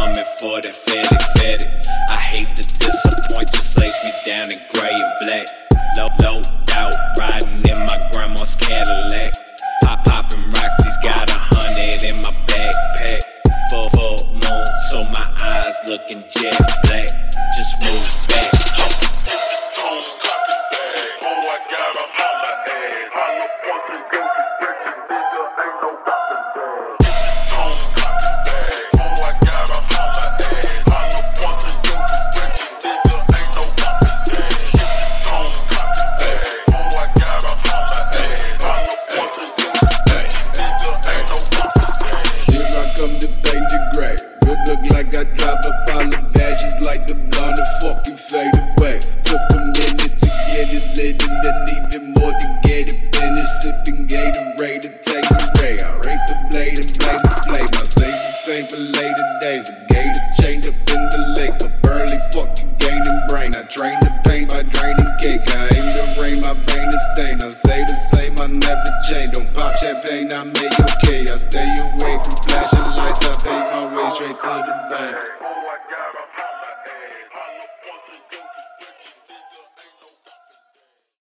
coming for the fatty fatty. I hate to disappoint, just lace me down in gray and black. No low doubt, riding in my grandma's Cadillac. Pop, poppin' Roxy's got a hundred in my backpack. Full, full moon, so my eyes looking jet black. Just move. The paint the gray. It look like I drive a pile of badges like the blind to fucking fade away. Took a minute to get it lit and then even more to get it finished. Sipping Gatorade to take a ray. I rape the blade and blame the flame. I save the fame for later days. A gator chained up in the lake. A burly fucking gaining brain. I drain the pain by draining cake. I aim the rain, my brain is stained. I say the same, I never change. Don't pop champagne, I make a take it back.